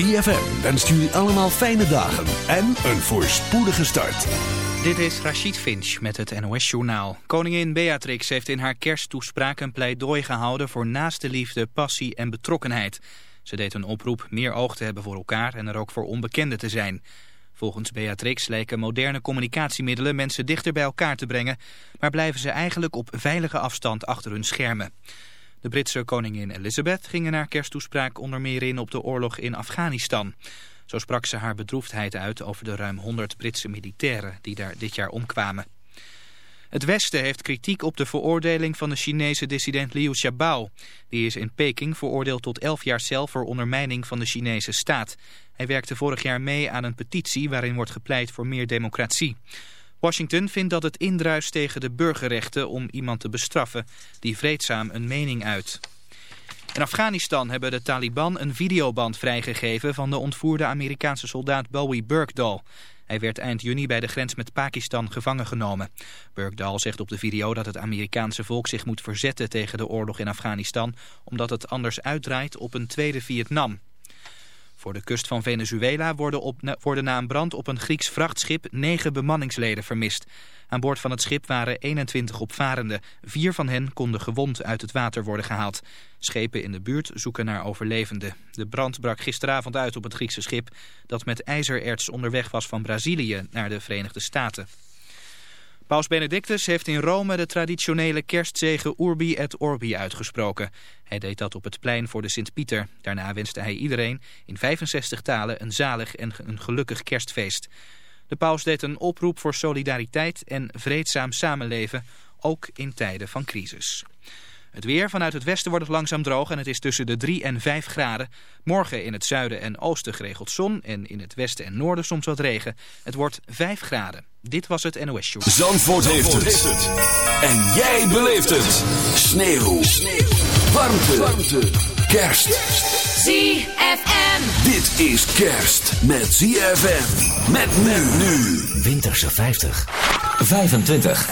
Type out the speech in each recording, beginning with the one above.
ZFM wenst jullie allemaal fijne dagen en een voorspoedige start. Dit is Rachid Finch met het NOS-journaal. Koningin Beatrix heeft in haar kersttoespraak een pleidooi gehouden... voor naaste liefde, passie en betrokkenheid. Ze deed een oproep meer oog te hebben voor elkaar en er ook voor onbekenden te zijn. Volgens Beatrix lijken moderne communicatiemiddelen mensen dichter bij elkaar te brengen... maar blijven ze eigenlijk op veilige afstand achter hun schermen. De Britse koningin Elizabeth ging in haar kersttoespraak onder meer in op de oorlog in Afghanistan. Zo sprak ze haar bedroefdheid uit over de ruim 100 Britse militairen die daar dit jaar omkwamen. Het Westen heeft kritiek op de veroordeling van de Chinese dissident Liu Xiaobo, Die is in Peking veroordeeld tot 11 jaar cel voor ondermijning van de Chinese staat. Hij werkte vorig jaar mee aan een petitie waarin wordt gepleit voor meer democratie. Washington vindt dat het indruist tegen de burgerrechten om iemand te bestraffen die vreedzaam een mening uit. In Afghanistan hebben de Taliban een videoband vrijgegeven van de ontvoerde Amerikaanse soldaat Bowie Burkdal. Hij werd eind juni bij de grens met Pakistan gevangen genomen. Burkdal zegt op de video dat het Amerikaanse volk zich moet verzetten tegen de oorlog in Afghanistan... omdat het anders uitdraait op een tweede Vietnam. Voor de kust van Venezuela worden, op, worden na een brand op een Grieks vrachtschip negen bemanningsleden vermist. Aan boord van het schip waren 21 opvarenden. Vier van hen konden gewond uit het water worden gehaald. Schepen in de buurt zoeken naar overlevenden. De brand brak gisteravond uit op het Griekse schip dat met ijzererts onderweg was van Brazilië naar de Verenigde Staten. Paus Benedictus heeft in Rome de traditionele kerstzegen Urbi et Orbi uitgesproken. Hij deed dat op het plein voor de Sint-Pieter. Daarna wenste hij iedereen in 65 talen een zalig en een gelukkig kerstfeest. De paus deed een oproep voor solidariteit en vreedzaam samenleven, ook in tijden van crisis. Het weer vanuit het westen wordt het langzaam droog en het is tussen de 3 en 5 graden. Morgen in het zuiden en oosten geregeld zon en in het westen en noorden soms wat regen. Het wordt 5 graden. Dit was het NOS Show. Zandvoort, heeft, het. En jij beleeft het. Sneeuw. Sneeuw. Warmte. Warmte. Kerst. ZFM. Dit is kerst met ZFM. Met men nu. Winterse 50. 25.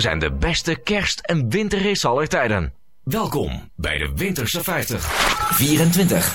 zijn de beste kerst- en winterrace aller tijden. Welkom bij de Winterse 50. 24.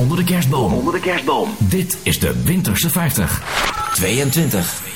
onder de kerstboom. Onder de kerstboom. Dit is de Winterse 50. 22.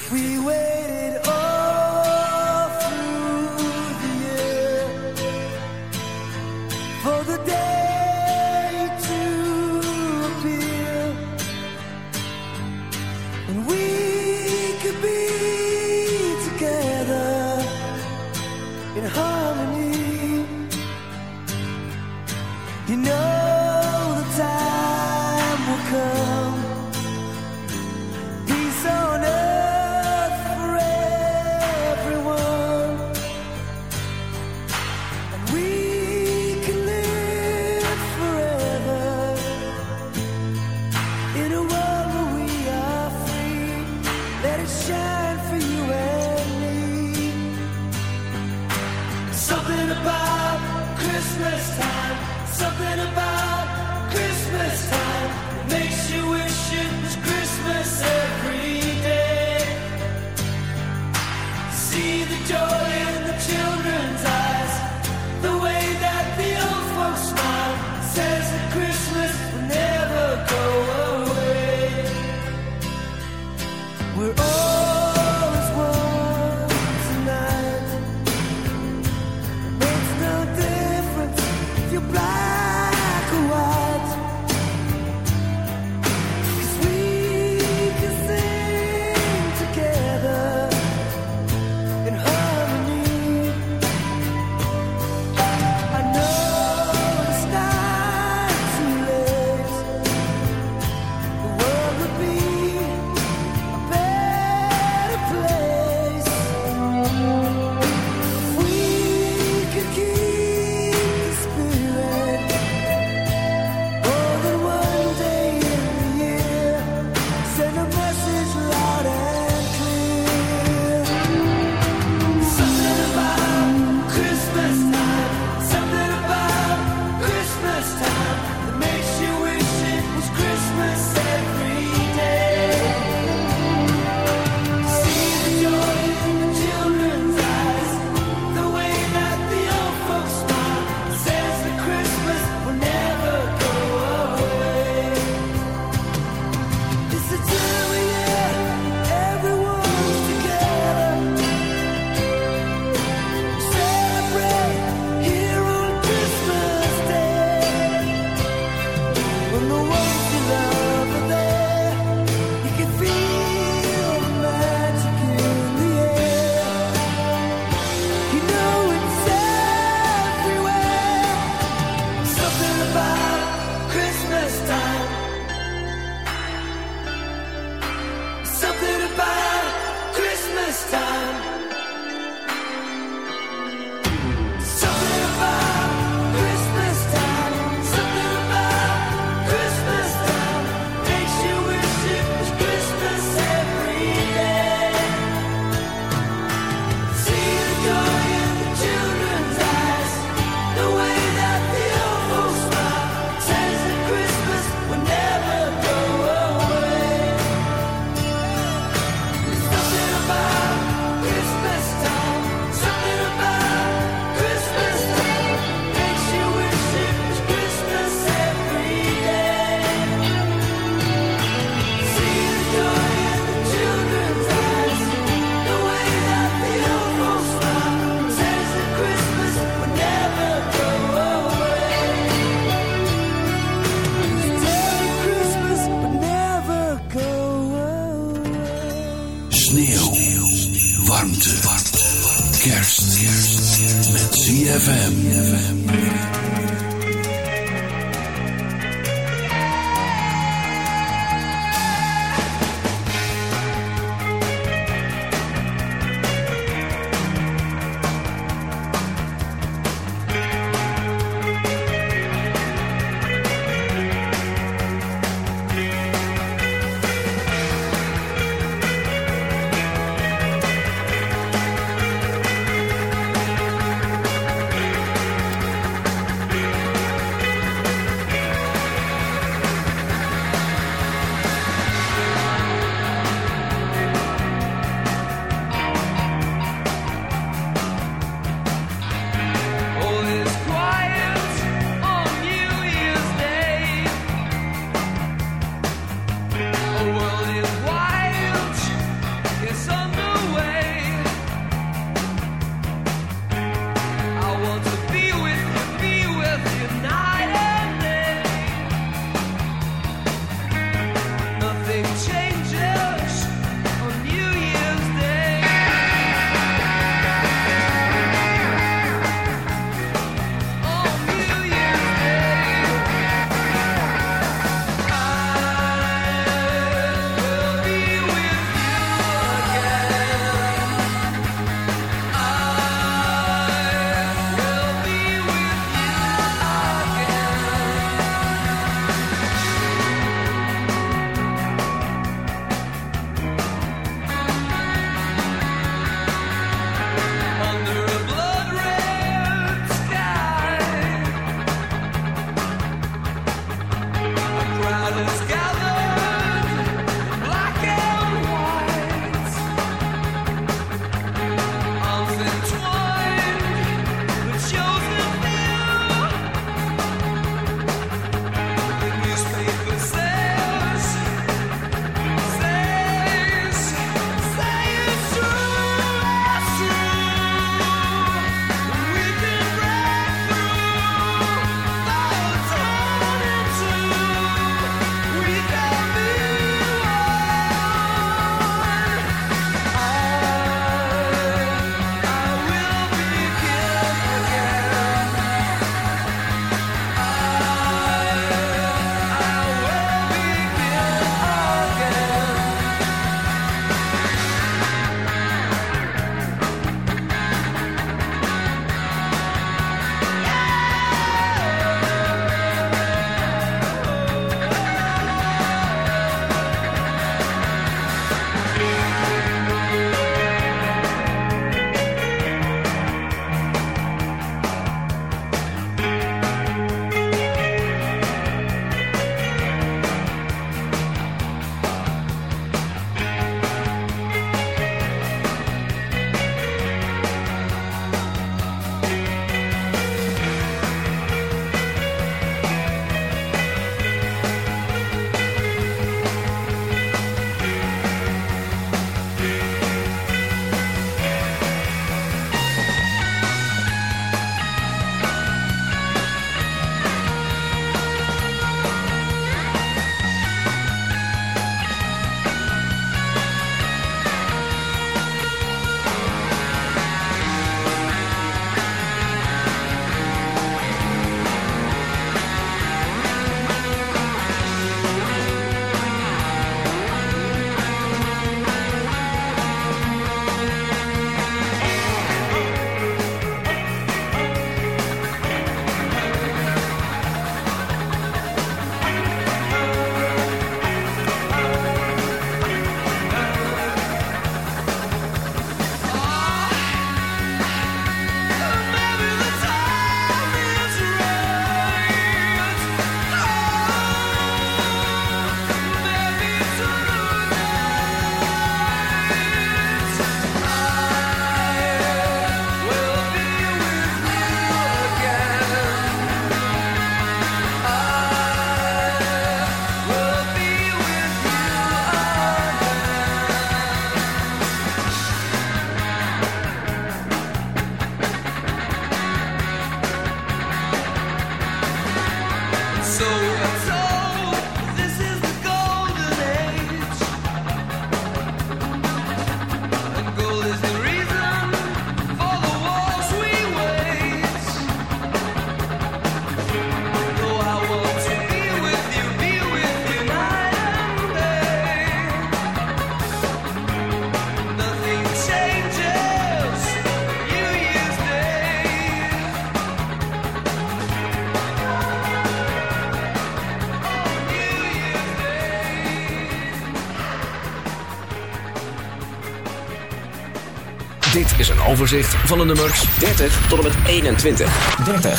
overzicht van de nummers 30 tot en met 21. 30. 30.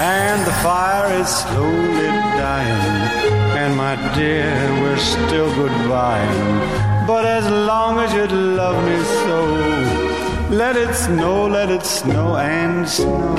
And the fire is slowly dying. And my dear, we're still goodbye. But as long as you love me so, let it snow, let it snow and snow.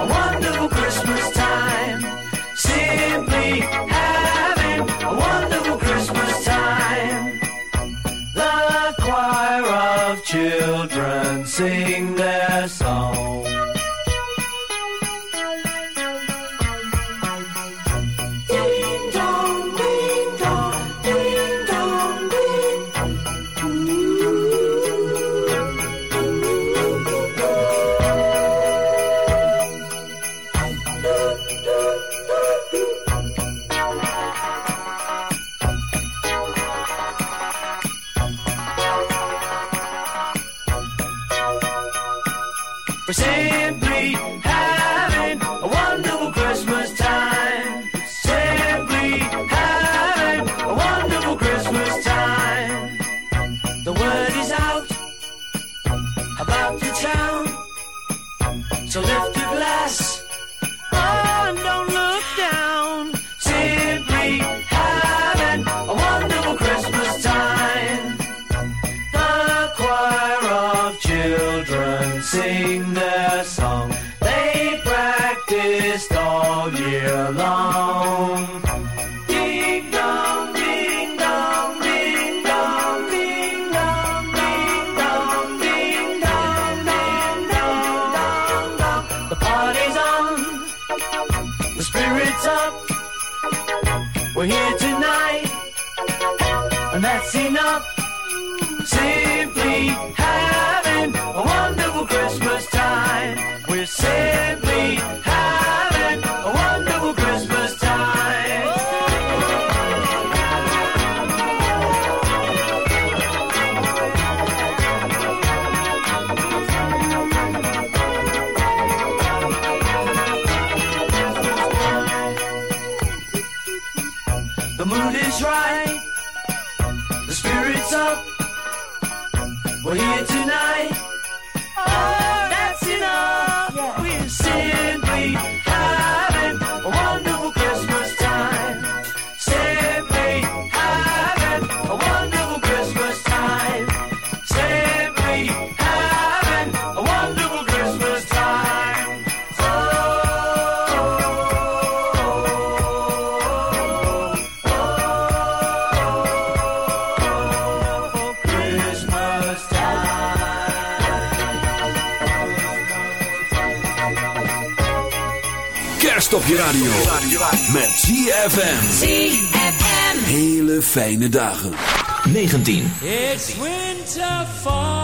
a wonderful Christmas time. Simply having a wonderful Christmas time. The choir of children sing their song. harvest all year long. radio. Met ZFM. ZFM. Hele fijne dagen. 19. It's winter fall.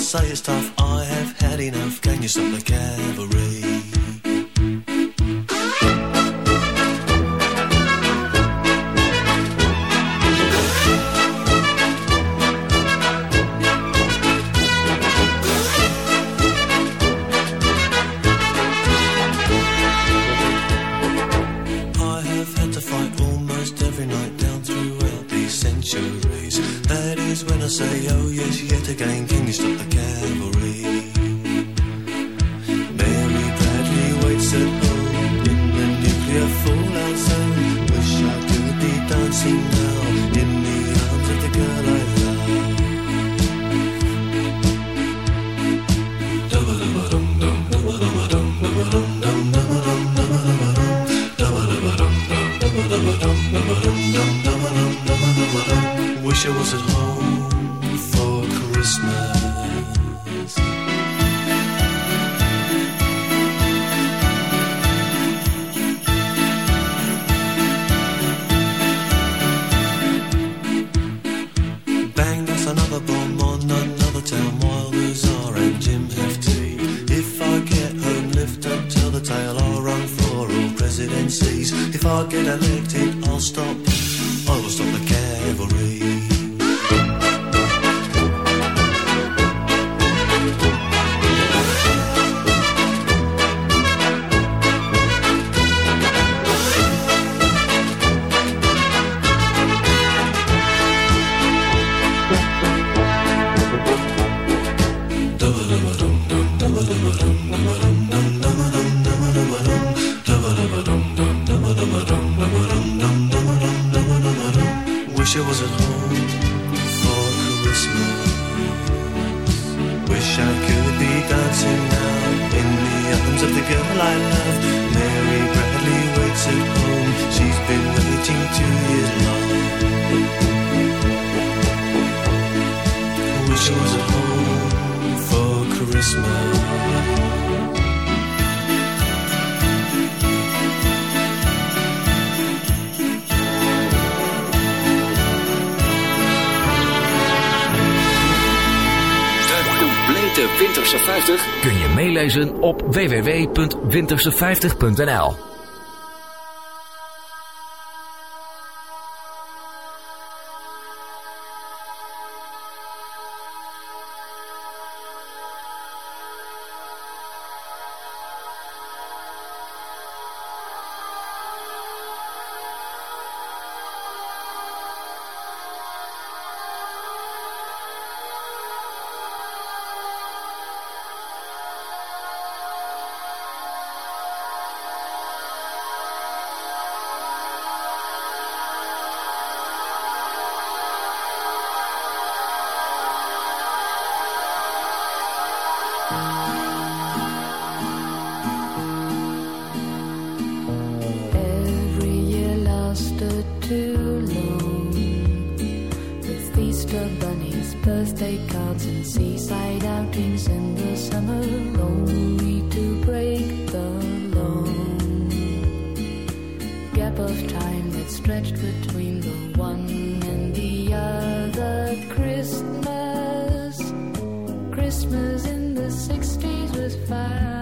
say it's tough. I have had enough. Can you stop the cavalry? Wish I was at home for Christmas. Wish I could be dancing now in the arms of the girl I love. De Winterse 50 kun je meelezen op www.winterse50.nl. Christmas in the 60s was fine.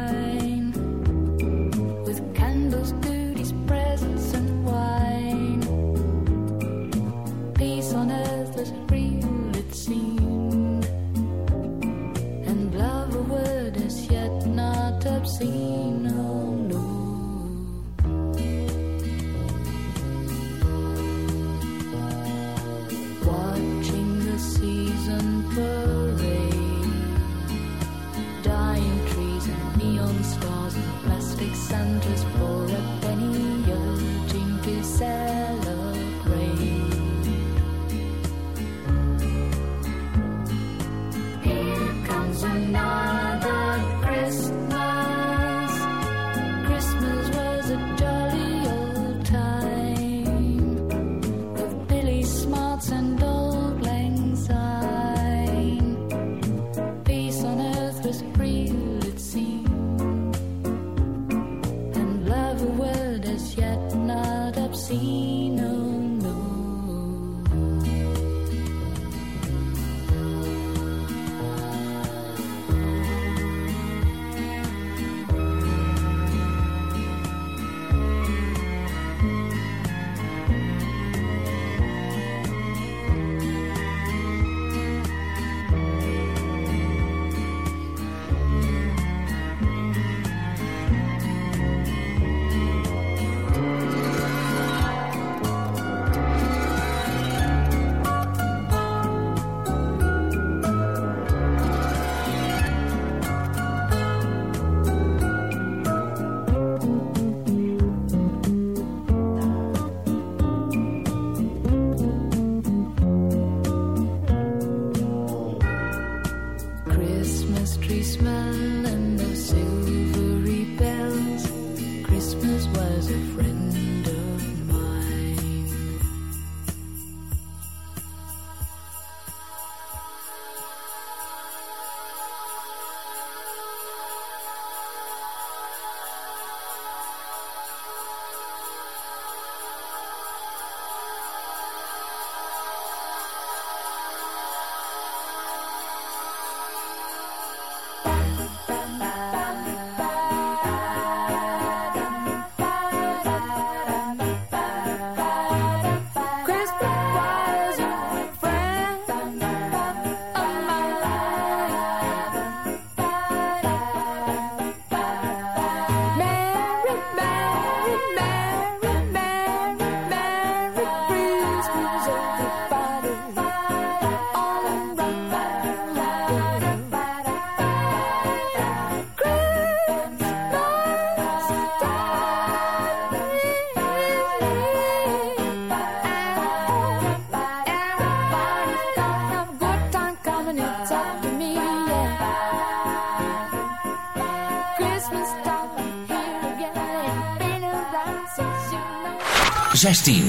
16.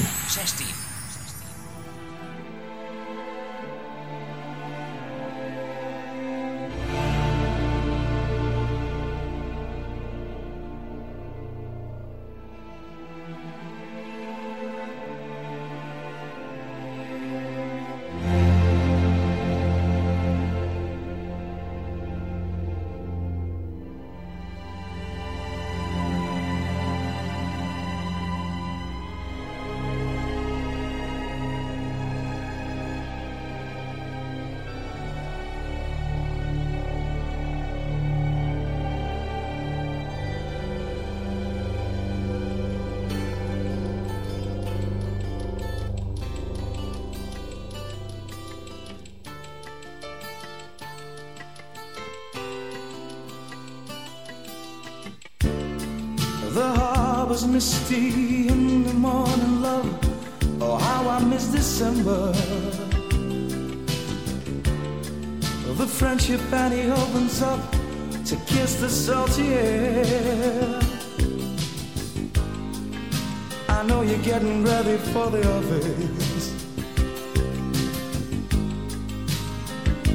was misty in the morning, love. Oh, how I miss December. The friendship Annie opens up to kiss the salty air. I know you're getting ready for the office.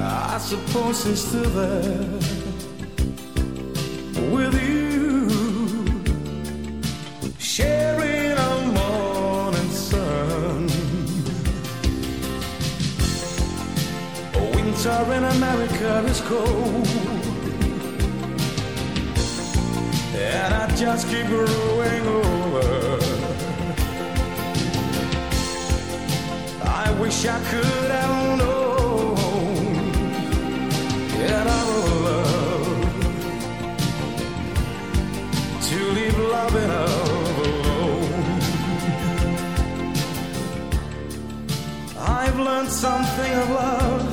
I suppose it's still there with you. when America is cold. And I just keep growing over. I wish I could have known that I would love to leave love in alone. I've learned something of love.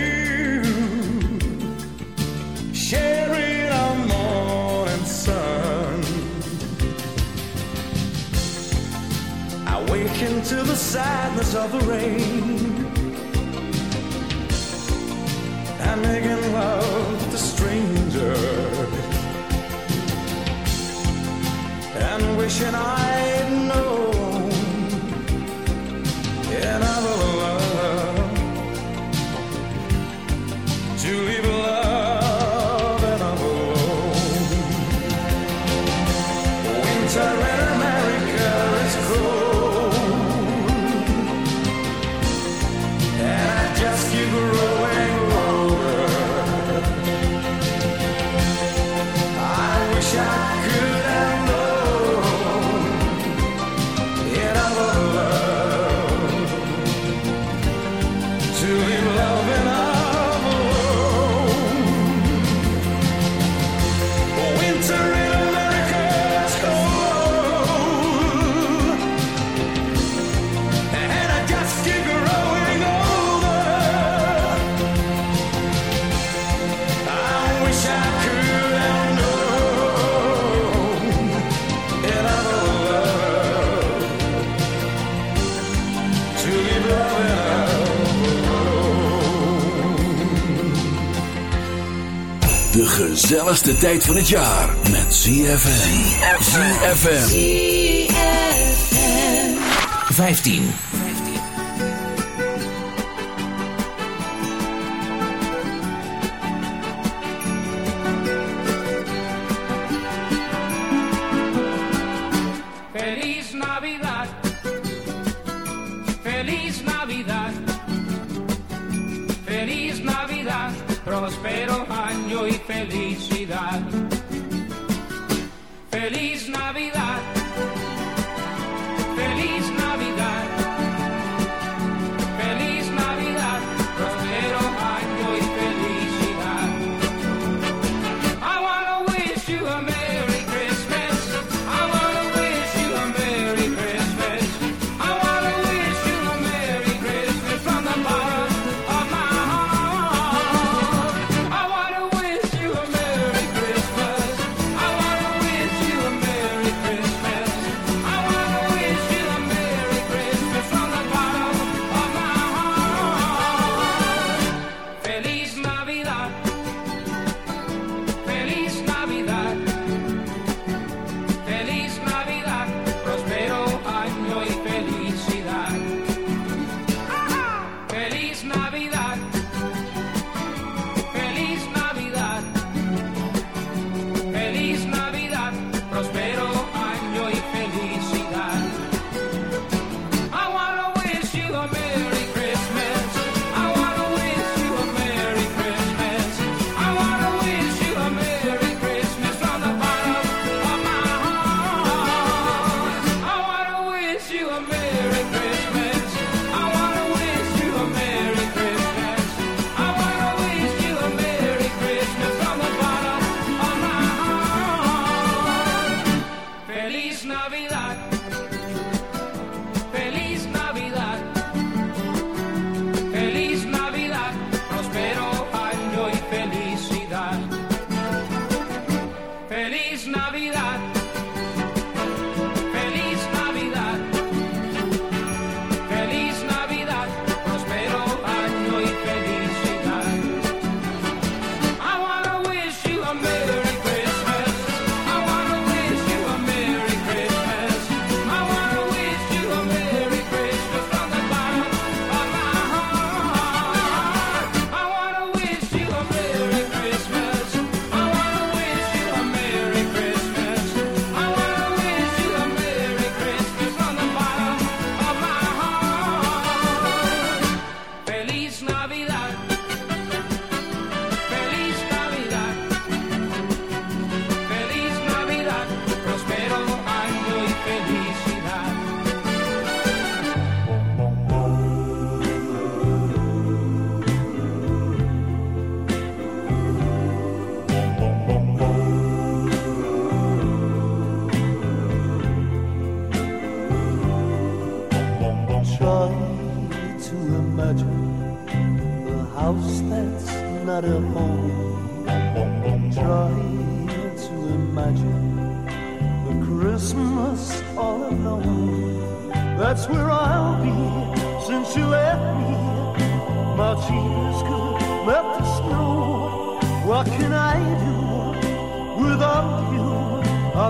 awaken to the sadness of the rain. and making love to a stranger. And wishing I'd known another love to leave. gezelligste tijd van het jaar met ZFM. ZFM. 15. Espero año y felicidad. Feliz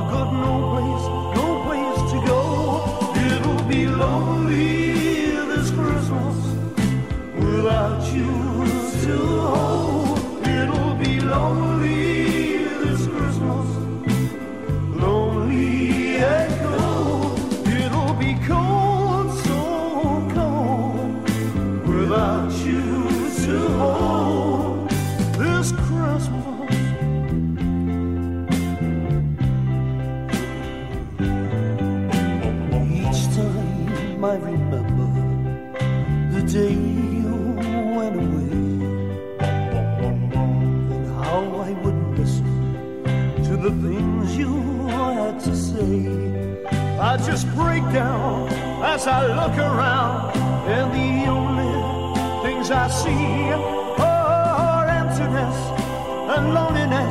good news. break breakdown as I look around, and the only things I see are oh, emptiness and loneliness.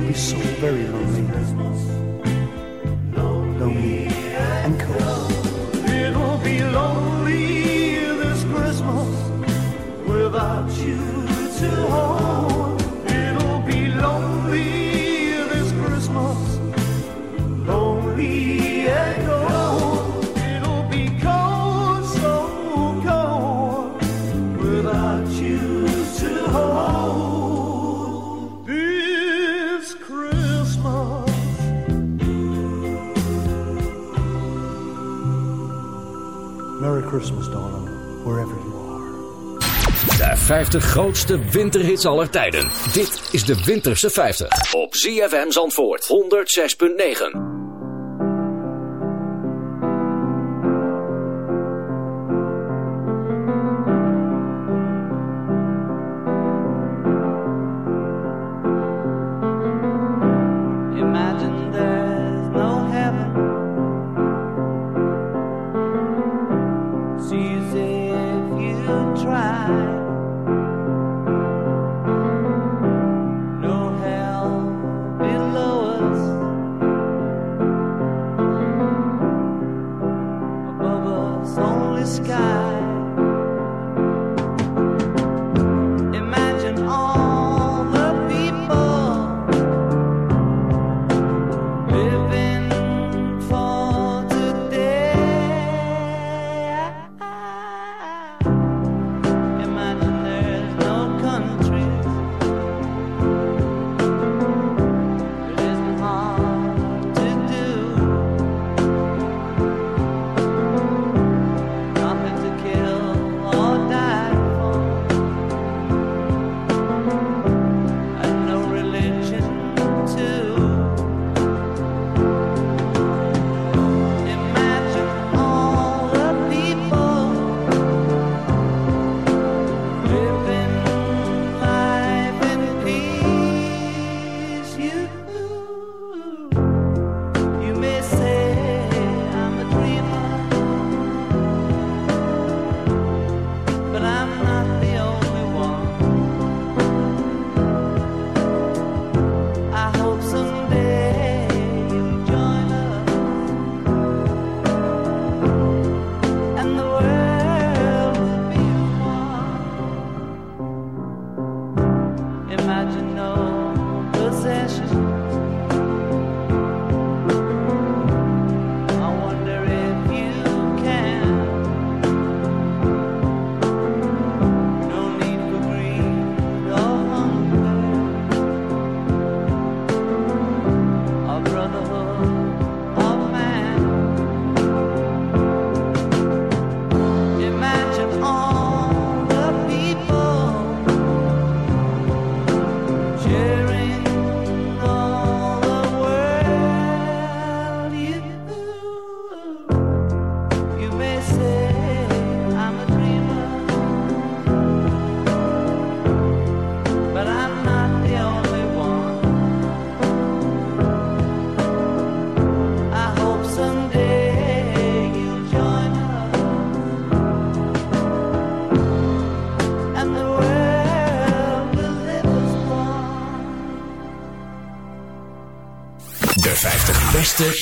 will be so very lonely. 50 grootste winterhits aller tijden. Dit is de Winterse 50. Op ZFM Zandvoort 106.9.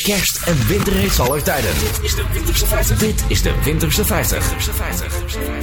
kerst en winterhit aller tijden. Dit is de Winterse 50. Dit is de Winterse 50. Winterse 50.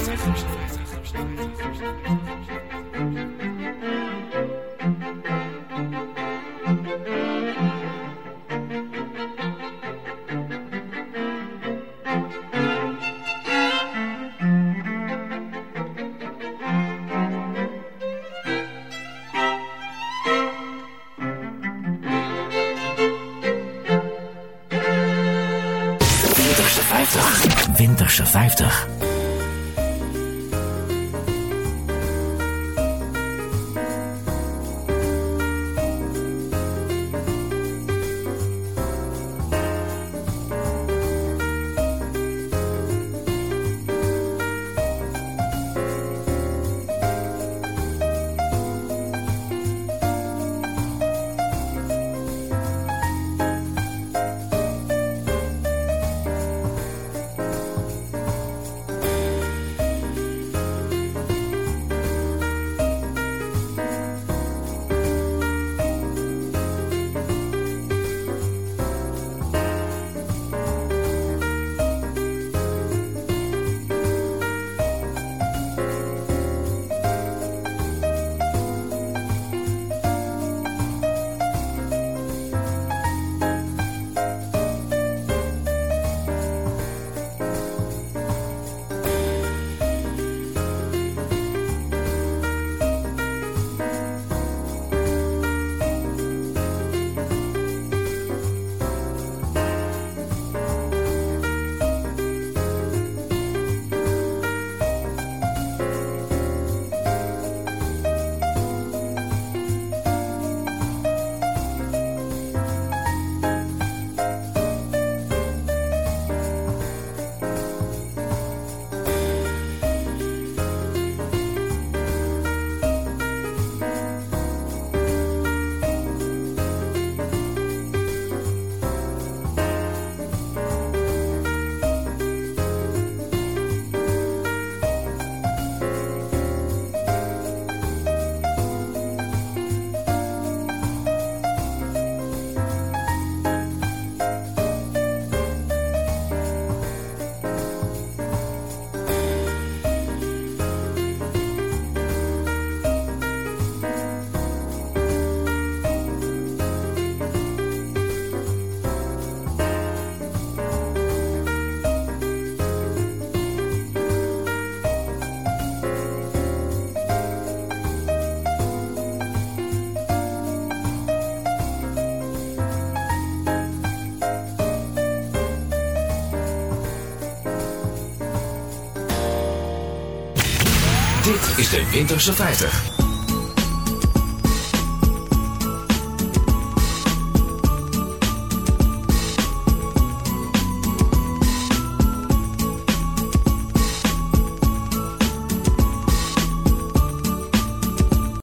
de Winterse 50.